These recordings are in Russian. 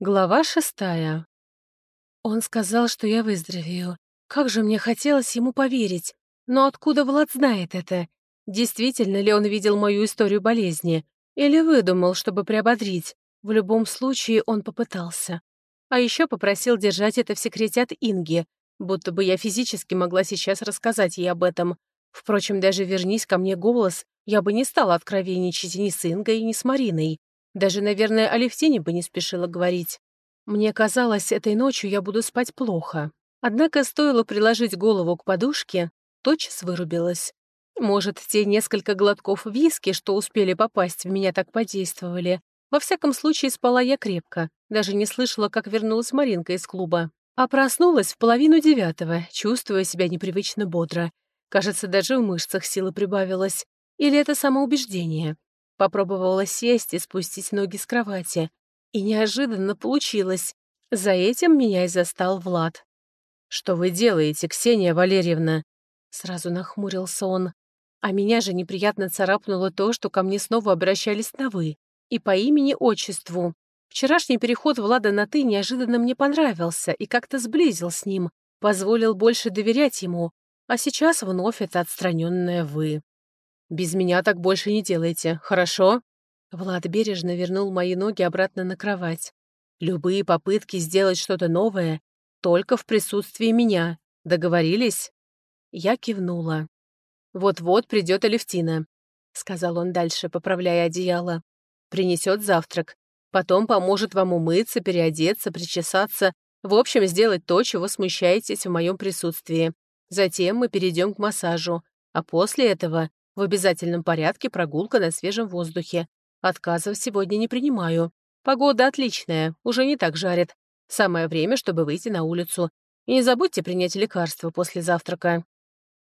Глава шестая. Он сказал, что я выздоровею. Как же мне хотелось ему поверить. Но откуда Влад знает это? Действительно ли он видел мою историю болезни? Или выдумал, чтобы приободрить? В любом случае он попытался. А еще попросил держать это в секрете от Инги, будто бы я физически могла сейчас рассказать ей об этом. Впрочем, даже вернись ко мне голос, я бы не стала откровенничать ни с Ингой, ни с Мариной. Даже, наверное, Алевтине бы не спешила говорить. Мне казалось, этой ночью я буду спать плохо. Однако стоило приложить голову к подушке, тотчас вырубилась. Может, те несколько глотков виски, что успели попасть в меня, так подействовали. Во всяком случае, спала я крепко. Даже не слышала, как вернулась Маринка из клуба. А проснулась в половину девятого, чувствуя себя непривычно бодро. Кажется, даже в мышцах силы прибавилось. Или это самоубеждение? Попробовала сесть и спустить ноги с кровати. И неожиданно получилось. За этим меня и застал Влад. «Что вы делаете, Ксения Валерьевна?» Сразу нахмурился он. А меня же неприятно царапнуло то, что ко мне снова обращались на «вы». И по имени-отчеству. Вчерашний переход Влада на «ты» неожиданно мне понравился и как-то сблизил с ним, позволил больше доверять ему. А сейчас вновь это отстраненное «вы». Без меня так больше не делайте, хорошо?» Влад бережно вернул мои ноги обратно на кровать. «Любые попытки сделать что-то новое только в присутствии меня. Договорились?» Я кивнула. «Вот-вот придет Алевтина», — сказал он дальше, поправляя одеяло. «Принесет завтрак. Потом поможет вам умыться, переодеться, причесаться. В общем, сделать то, чего смущаетесь в моем присутствии. Затем мы перейдем к массажу. А после этого в обязательном порядке прогулка на свежем воздухе. Отказов сегодня не принимаю. Погода отличная, уже не так жарит. Самое время, чтобы выйти на улицу. И не забудьте принять лекарство после завтрака».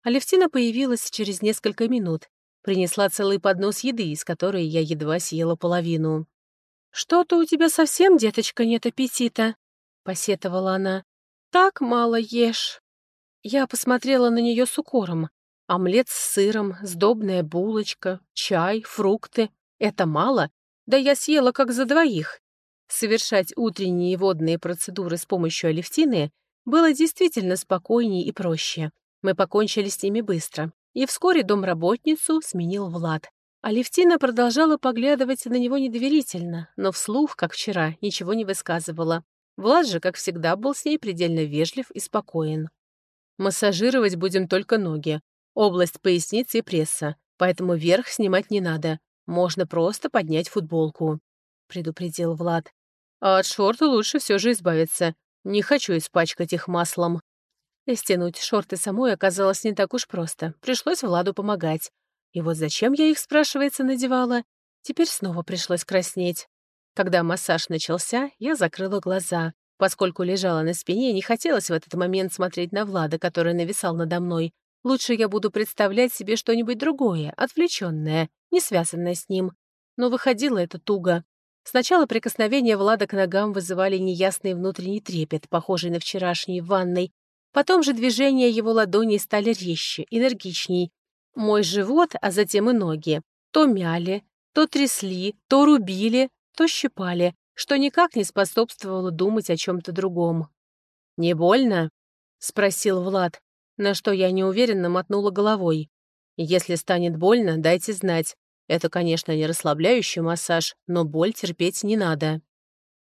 Алевтина появилась через несколько минут. Принесла целый поднос еды, из которой я едва съела половину. «Что-то у тебя совсем, деточка, нет аппетита», — посетовала она. «Так мало ешь». Я посмотрела на нее с укором. Омлет с сыром, сдобная булочка, чай, фрукты. Это мало? Да я съела как за двоих. Совершать утренние водные процедуры с помощью алевтины было действительно спокойнее и проще. Мы покончили с ними быстро. И вскоре домработницу сменил Влад. Алевтина продолжала поглядывать на него недоверительно, но вслух, как вчера, ничего не высказывала. Влад же, как всегда, был с ней предельно вежлив и спокоен. «Массажировать будем только ноги. Область поясницы и пресса, поэтому верх снимать не надо. Можно просто поднять футболку», — предупредил Влад. «А от шорта лучше все же избавиться. Не хочу испачкать их маслом». И стянуть шорты самой оказалось не так уж просто. Пришлось Владу помогать. И вот зачем я их, спрашивается, надевала? Теперь снова пришлось краснеть. Когда массаж начался, я закрыла глаза. Поскольку лежала на спине, не хотелось в этот момент смотреть на Влада, который нависал надо мной, Лучше я буду представлять себе что-нибудь другое, отвлеченное, не связанное с ним. Но выходило это туго. Сначала прикосновения Влада к ногам вызывали неясный внутренний трепет, похожий на вчерашний в ванной. Потом же движения его ладоней стали резче, энергичней. Мой живот, а затем и ноги, то мяли, то трясли, то рубили, то щипали, что никак не способствовало думать о чем-то другом. «Не больно?» — спросил Влад на что я неуверенно мотнула головой. «Если станет больно, дайте знать. Это, конечно, не расслабляющий массаж, но боль терпеть не надо».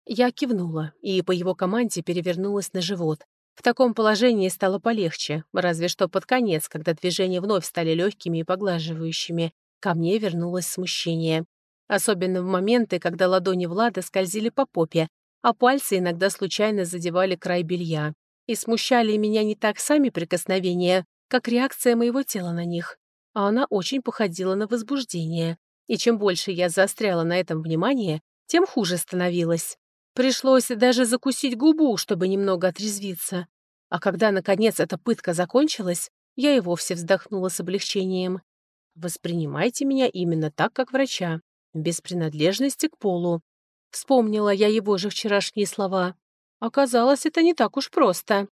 Я кивнула и по его команде перевернулась на живот. В таком положении стало полегче, разве что под конец, когда движения вновь стали легкими и поглаживающими. Ко мне вернулось смущение. Особенно в моменты, когда ладони Влада скользили по попе, а пальцы иногда случайно задевали край белья и смущали меня не так сами прикосновения, как реакция моего тела на них. А она очень походила на возбуждение. И чем больше я заостряла на этом внимание, тем хуже становилось. Пришлось даже закусить губу, чтобы немного отрезвиться. А когда, наконец, эта пытка закончилась, я и вовсе вздохнула с облегчением. «Воспринимайте меня именно так, как врача, без принадлежности к полу». Вспомнила я его же вчерашние слова. Оказалось, это не так уж просто.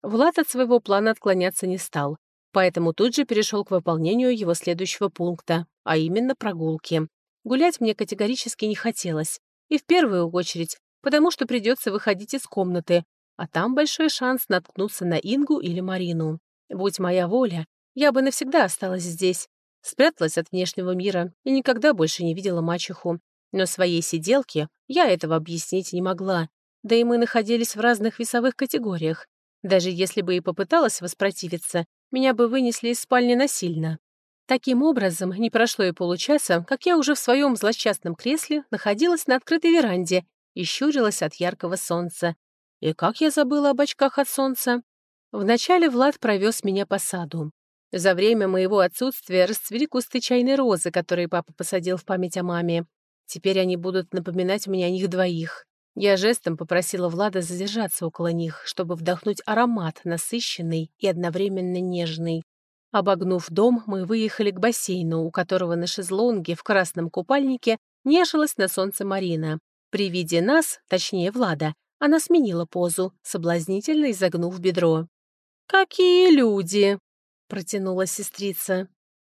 Влад от своего плана отклоняться не стал, поэтому тут же перешел к выполнению его следующего пункта, а именно прогулки. Гулять мне категорически не хотелось, и в первую очередь потому что придется выходить из комнаты, а там большой шанс наткнуться на Ингу или Марину. Будь моя воля, я бы навсегда осталась здесь, спряталась от внешнего мира и никогда больше не видела мачеху. Но своей сиделке я этого объяснить не могла, да и мы находились в разных весовых категориях. Даже если бы и попыталась воспротивиться, меня бы вынесли из спальни насильно. Таким образом, не прошло и получаса, как я уже в своем злосчастном кресле находилась на открытой веранде и щурилась от яркого солнца. И как я забыла об очках от солнца? Вначале Влад провез меня по саду. За время моего отсутствия расцвели кусты чайной розы, которые папа посадил в память о маме. Теперь они будут напоминать мне о них двоих. Я жестом попросила Влада задержаться около них, чтобы вдохнуть аромат, насыщенный и одновременно нежный. Обогнув дом, мы выехали к бассейну, у которого на шезлонге в красном купальнике нежилась на солнце Марина. При виде нас, точнее Влада, она сменила позу, соблазнительно изогнув бедро. «Какие люди!» — протянула сестрица.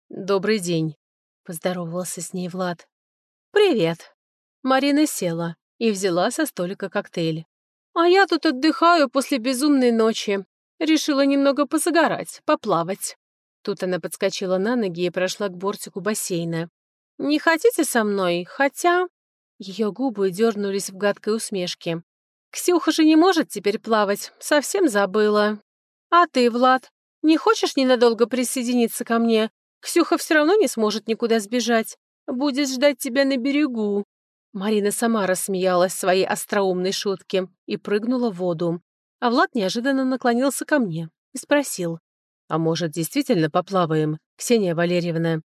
«Добрый день», — поздоровался с ней Влад. «Привет». Марина села и взяла со столика коктейль. «А я тут отдыхаю после безумной ночи. Решила немного позагорать, поплавать». Тут она подскочила на ноги и прошла к бортику бассейна. «Не хотите со мной? Хотя...» Ее губы дернулись в гадкой усмешке. «Ксюха же не может теперь плавать, совсем забыла. А ты, Влад, не хочешь ненадолго присоединиться ко мне? Ксюха все равно не сможет никуда сбежать. Будет ждать тебя на берегу». Марина сама рассмеялась своей остроумной шутке и прыгнула в воду. А Влад неожиданно наклонился ко мне и спросил. «А может, действительно поплаваем, Ксения Валерьевна?»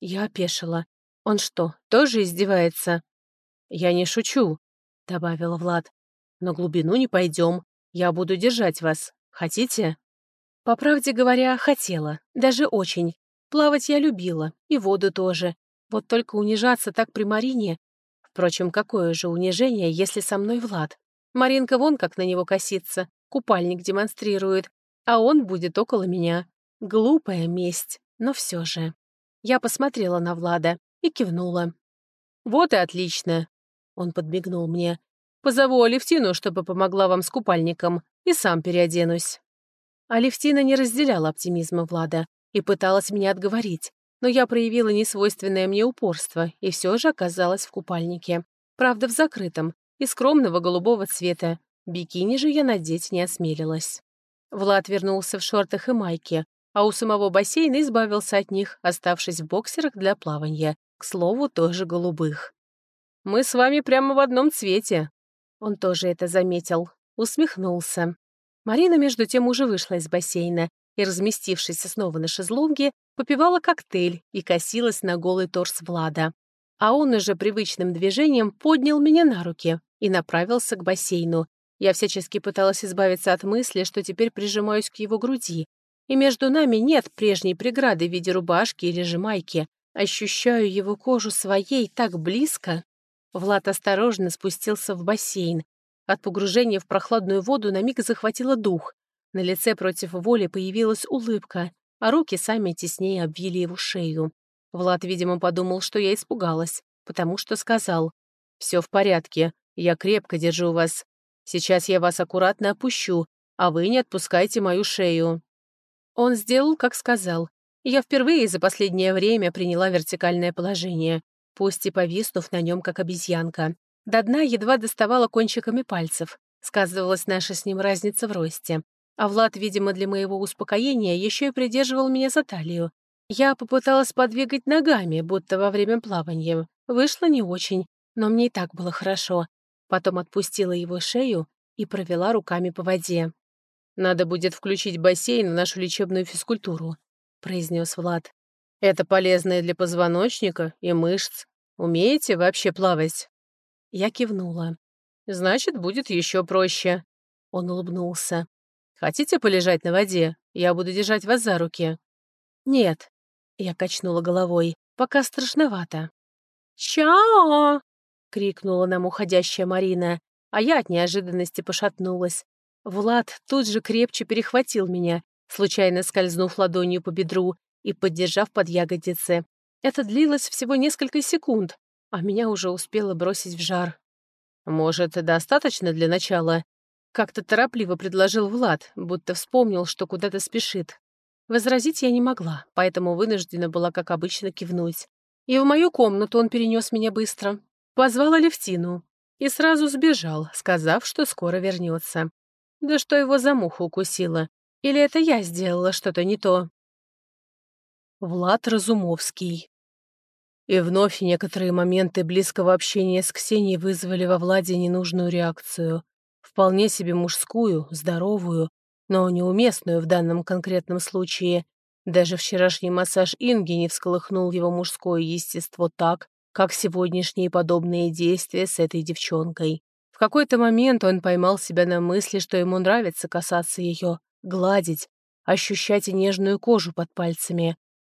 Я опешила. «Он что, тоже издевается?» «Я не шучу», — добавила Влад. «На глубину не пойдем. Я буду держать вас. Хотите?» По правде говоря, хотела. Даже очень. Плавать я любила. И воду тоже. Вот только унижаться так при Марине... Впрочем, какое же унижение, если со мной Влад? Маринка вон как на него косится, купальник демонстрирует, а он будет около меня. Глупая месть, но все же. Я посмотрела на Влада и кивнула. «Вот и отлично!» Он подбегнул мне. «Позову Алевтину, чтобы помогла вам с купальником, и сам переоденусь». Алевтина не разделяла оптимизма Влада и пыталась меня отговорить, но я проявила несвойственное мне упорство и все же оказалась в купальнике. Правда, в закрытом и скромного голубого цвета. Бикини же я надеть не осмелилась. Влад вернулся в шортах и майке, а у самого бассейна избавился от них, оставшись в боксерах для плавания, к слову, тоже голубых. «Мы с вами прямо в одном цвете». Он тоже это заметил, усмехнулся. Марина, между тем, уже вышла из бассейна и, разместившись снова на шезлонге, попивала коктейль и косилась на голый торс Влада. А он уже привычным движением поднял меня на руки и направился к бассейну, я всячески пыталась избавиться от мысли, что теперь прижимаюсь к его груди, и между нами нет прежней преграды в виде рубашки или же майки. Ощущаю его кожу своей так близко. Влад осторожно спустился в бассейн. От погружения в прохладную воду на миг захватило дух. На лице против воли появилась улыбка, а руки сами теснее обвили его шею. Влад, видимо, подумал, что я испугалась, потому что сказал, «Все в порядке, я крепко держу вас, Сейчас я вас аккуратно опущу, а вы не отпускайте мою шею». Он сделал, как сказал. Я впервые за последнее время приняла вертикальное положение, пусть и повиснув на нем, как обезьянка. До дна едва доставала кончиками пальцев. Сказывалась наша с ним разница в росте. А Влад, видимо, для моего успокоения еще и придерживал меня за талию. Я попыталась подвигать ногами, будто во время плавания. Вышло не очень, но мне и так было хорошо. Потом отпустила его шею и провела руками по воде. «Надо будет включить бассейн в нашу лечебную физкультуру», — произнес Влад. «Это полезно для позвоночника и мышц. Умеете вообще плавать?» Я кивнула. «Значит, будет еще проще». Он улыбнулся. «Хотите полежать на воде? Я буду держать вас за руки». «Нет», — я качнула головой, — «пока страшновато». «Чао!» — крикнула нам уходящая Марина, а я от неожиданности пошатнулась. Влад тут же крепче перехватил меня, случайно скользнув ладонью по бедру и поддержав под ягодицы. Это длилось всего несколько секунд, а меня уже успело бросить в жар. «Может, достаточно для начала?» Как-то торопливо предложил Влад, будто вспомнил, что куда-то спешит. Возразить я не могла, поэтому вынуждена была, как обычно, кивнуть. И в мою комнату он перенес меня быстро. Позвал Алевтину. И сразу сбежал, сказав, что скоро вернется. Да что его за муху укусила? Или это я сделала что-то не то? Влад Разумовский. И вновь некоторые моменты близкого общения с Ксенией вызвали во Владе ненужную реакцию. Вполне себе мужскую, здоровую, но неуместную в данном конкретном случае. Даже вчерашний массаж Инги не всколыхнул его мужское естество так, как сегодняшние подобные действия с этой девчонкой. В какой-то момент он поймал себя на мысли, что ему нравится касаться ее, гладить, ощущать нежную кожу под пальцами.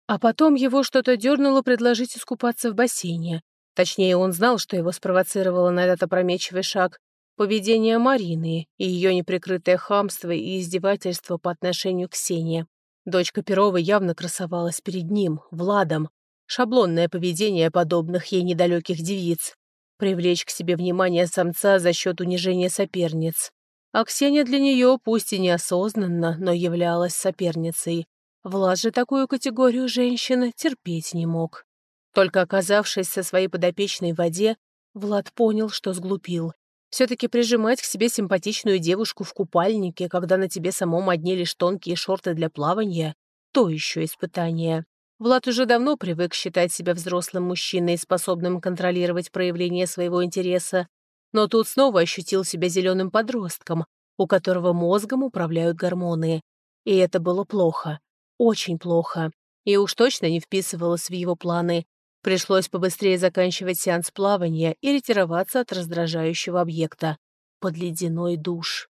А потом его что-то дернуло предложить искупаться в бассейне. Точнее, он знал, что его спровоцировало на этот опрометчивый шаг. Поведение Марины и ее неприкрытое хамство и издевательство по отношению к Ксении. Дочка Перова явно красовалась перед ним, Владом. Шаблонное поведение подобных ей недалеких девиц. Привлечь к себе внимание самца за счет унижения соперниц. А Ксения для нее, пусть и неосознанно, но являлась соперницей. Влад же такую категорию женщины терпеть не мог. Только оказавшись со своей подопечной в воде, Влад понял, что сглупил. Все-таки прижимать к себе симпатичную девушку в купальнике, когда на тебе самом одни лишь тонкие шорты для плавания, то еще испытание. Влад уже давно привык считать себя взрослым мужчиной, способным контролировать проявление своего интереса, но тут снова ощутил себя зеленым подростком, у которого мозгом управляют гормоны. И это было плохо очень плохо. И уж точно не вписывалась в его планы. Пришлось побыстрее заканчивать сеанс плавания и ретироваться от раздражающего объекта. Под ледяной душ.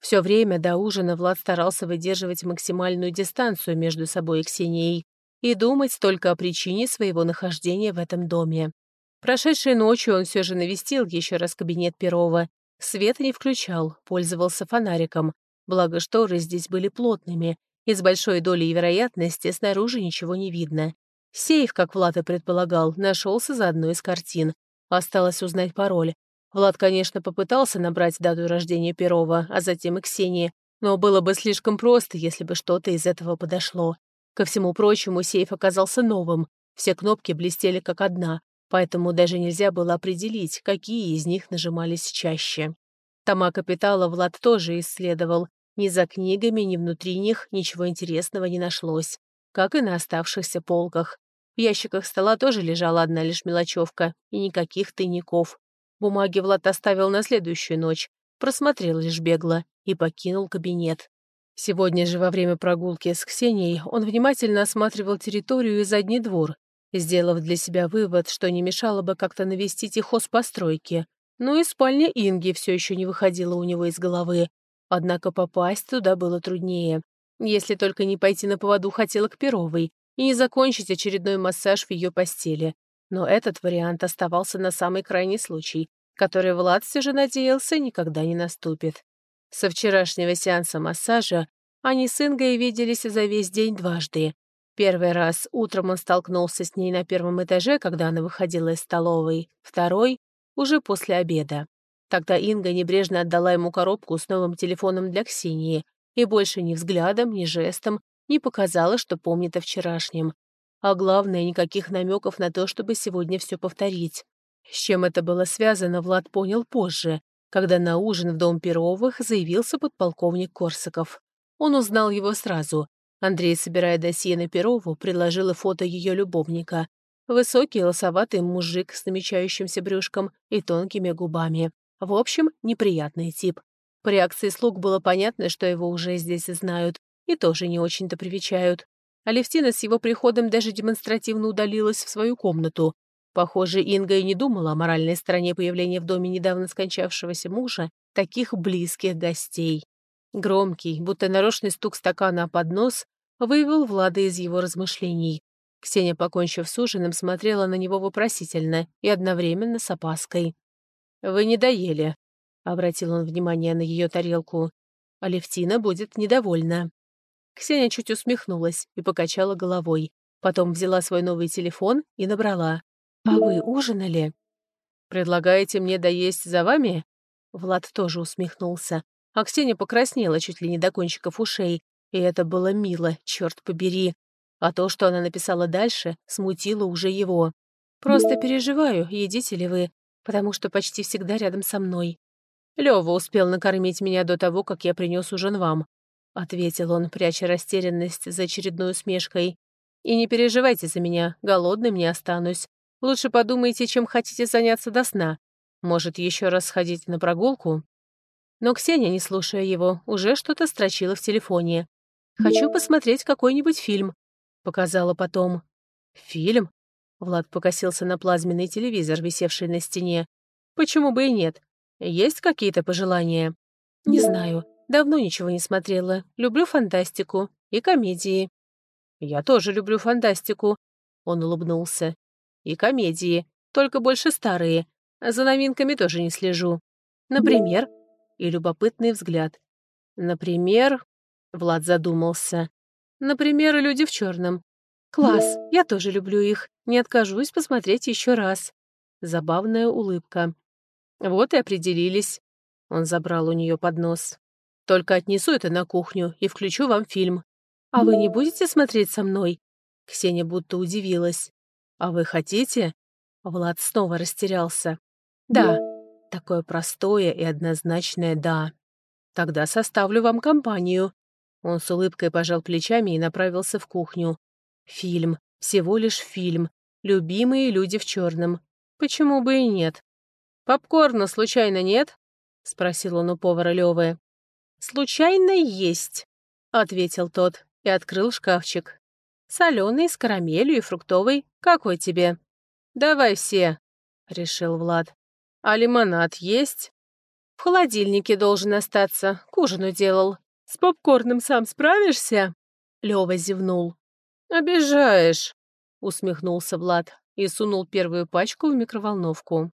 Все время до ужина Влад старался выдерживать максимальную дистанцию между собой и Ксенией и думать только о причине своего нахождения в этом доме. Прошедшей ночью он все же навестил еще раз кабинет Перова. Свет не включал, пользовался фонариком, благо шторы здесь были плотными, и с большой долей вероятности снаружи ничего не видно. Сейф, как Влад и предполагал, нашелся за одной из картин. Осталось узнать пароль. Влад, конечно, попытался набрать дату рождения Перова, а затем и Ксении, но было бы слишком просто, если бы что-то из этого подошло. Ко всему прочему, сейф оказался новым, все кнопки блестели как одна, поэтому даже нельзя было определить, какие из них нажимались чаще. Тома капитала Влад тоже исследовал, ни за книгами, ни внутри них ничего интересного не нашлось, как и на оставшихся полках. В ящиках стола тоже лежала одна лишь мелочевка и никаких тайников. Бумаги Влад оставил на следующую ночь, просмотрел лишь бегло и покинул кабинет. Сегодня же во время прогулки с Ксенией он внимательно осматривал территорию и задний двор, сделав для себя вывод, что не мешало бы как-то навестить их постройки. Ну и спальня Инги все еще не выходила у него из головы, Однако попасть туда было труднее. Если только не пойти на поводу хотела к Перовой и не закончить очередной массаж в ее постели. Но этот вариант оставался на самый крайний случай, который Влад все же надеялся никогда не наступит. Со вчерашнего сеанса массажа они с Ингой виделись за весь день дважды. Первый раз утром он столкнулся с ней на первом этаже, когда она выходила из столовой, второй — уже после обеда. Тогда Инга небрежно отдала ему коробку с новым телефоном для Ксении и больше ни взглядом, ни жестом не показала, что помнит о вчерашнем. А главное, никаких намеков на то, чтобы сегодня все повторить. С чем это было связано, Влад понял позже, когда на ужин в дом Перовых заявился подполковник Корсаков. Он узнал его сразу. Андрей, собирая досье на Перову, предложил фото ее любовника. Высокий, лосоватый мужик с намечающимся брюшком и тонкими губами. В общем, неприятный тип. По реакции слуг было понятно, что его уже здесь знают и тоже не очень-то привечают. Алевтина с его приходом даже демонстративно удалилась в свою комнату. Похоже, Инга и не думала о моральной стороне появления в доме недавно скончавшегося мужа таких близких гостей. Громкий, будто нарочный стук стакана о поднос, вывел Влада из его размышлений. Ксения, покончив с ужином, смотрела на него вопросительно и одновременно с опаской. «Вы не доели», — обратил он внимание на ее тарелку. «Алевтина будет недовольна». Ксения чуть усмехнулась и покачала головой. Потом взяла свой новый телефон и набрала. «А вы ужинали?» «Предлагаете мне доесть за вами?» Влад тоже усмехнулся, а Ксения покраснела чуть ли не до кончиков ушей, и это было мило, черт побери. А то, что она написала дальше, смутило уже его. «Просто переживаю, едите ли вы, потому что почти всегда рядом со мной. Лёва успел накормить меня до того, как я принес ужин вам», — ответил он, пряча растерянность за очередной усмешкой. «И не переживайте за меня, голодным не останусь. Лучше подумайте, чем хотите заняться до сна. Может, еще раз сходить на прогулку?» Но Ксения, не слушая его, уже что-то строчила в телефоне. «Хочу посмотреть какой-нибудь фильм», — показала потом. «Фильм?» Влад покосился на плазменный телевизор, висевший на стене. «Почему бы и нет? Есть какие-то пожелания?» «Не знаю. Давно ничего не смотрела. Люблю фантастику и комедии». «Я тоже люблю фантастику», — он улыбнулся. «И комедии, только больше старые. За новинками тоже не слежу. Например...» И любопытный взгляд. «Например...» — Влад задумался. «Например, люди в черном. Класс, я тоже люблю их. Не откажусь посмотреть еще раз. Забавная улыбка. Вот и определились. Он забрал у нее поднос. Только отнесу это на кухню и включу вам фильм. А вы не будете смотреть со мной? Ксения будто удивилась. А вы хотите? Влад снова растерялся. Да, такое простое и однозначное «да». Тогда составлю вам компанию. Он с улыбкой пожал плечами и направился в кухню. Фильм, всего лишь фильм. Любимые люди в черном. Почему бы и нет? «Попкорна случайно нет?» — спросил он у повара Лёвы. «Случайно есть», — ответил тот и открыл шкафчик. «Солёный, с карамелью и фруктовый. Какой тебе?» «Давай все», — решил Влад. «А лимонад есть?» «В холодильнике должен остаться. К ужину делал. С попкорном сам справишься?» Лёва зевнул. «Обижаешь», — усмехнулся Влад и сунул первую пачку в микроволновку.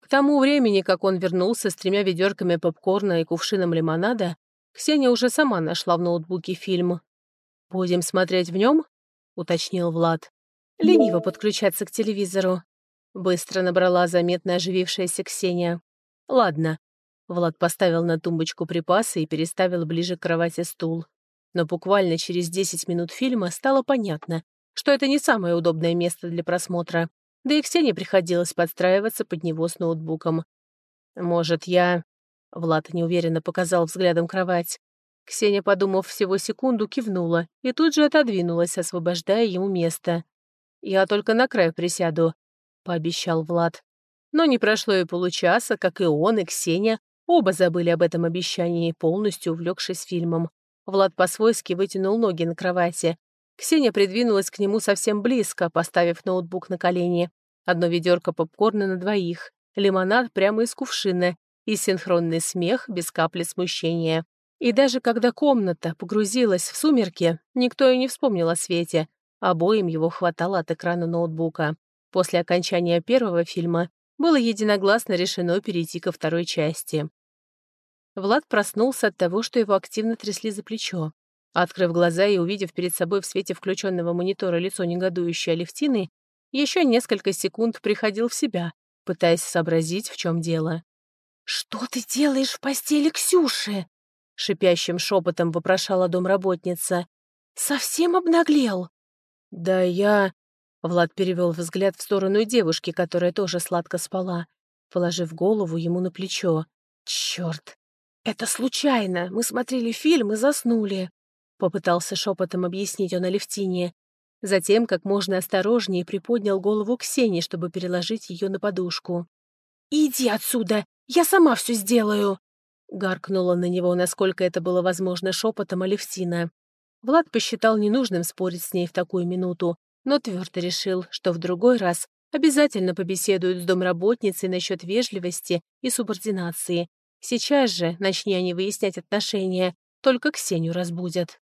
К тому времени, как он вернулся с тремя ведерками попкорна и кувшином лимонада, Ксения уже сама нашла в ноутбуке фильм. «Будем смотреть в нем?» — уточнил Влад. «Лениво подключаться к телевизору». Быстро набрала заметно оживившаяся Ксения. «Ладно». Влад поставил на тумбочку припасы и переставил ближе к кровати стул но буквально через 10 минут фильма стало понятно, что это не самое удобное место для просмотра, да и Ксении приходилось подстраиваться под него с ноутбуком. «Может, я...» Влад неуверенно показал взглядом кровать. Ксения, подумав всего секунду, кивнула и тут же отодвинулась, освобождая ему место. «Я только на край присяду», — пообещал Влад. Но не прошло и получаса, как и он, и Ксения оба забыли об этом обещании, полностью увлекшись фильмом. Влад по-свойски вытянул ноги на кровати. Ксения придвинулась к нему совсем близко, поставив ноутбук на колени. Одно ведерко попкорна на двоих, лимонад прямо из кувшина и синхронный смех без капли смущения. И даже когда комната погрузилась в сумерки, никто и не вспомнил о свете. Обоим его хватало от экрана ноутбука. После окончания первого фильма было единогласно решено перейти ко второй части. Влад проснулся от того, что его активно трясли за плечо. Открыв глаза и увидев перед собой в свете включенного монитора лицо негодующей Алевтины, еще несколько секунд приходил в себя, пытаясь сообразить, в чем дело. «Что ты делаешь в постели Ксюши?» — шипящим шепотом вопрошала домработница. «Совсем обнаглел?» «Да я...» — Влад перевел взгляд в сторону девушки, которая тоже сладко спала, положив голову ему на плечо. «Черт! «Это случайно. Мы смотрели фильм и заснули», — попытался шепотом объяснить он Алевтине. Затем, как можно осторожнее, приподнял голову Ксении, чтобы переложить ее на подушку. «Иди отсюда! Я сама все сделаю!» Гаркнула на него, насколько это было возможно, шепотом Алевтина. Влад посчитал ненужным спорить с ней в такую минуту, но твердо решил, что в другой раз обязательно побеседуют с домработницей насчет вежливости и субординации, Сейчас же, начни они выяснять отношения, только Ксению разбудят.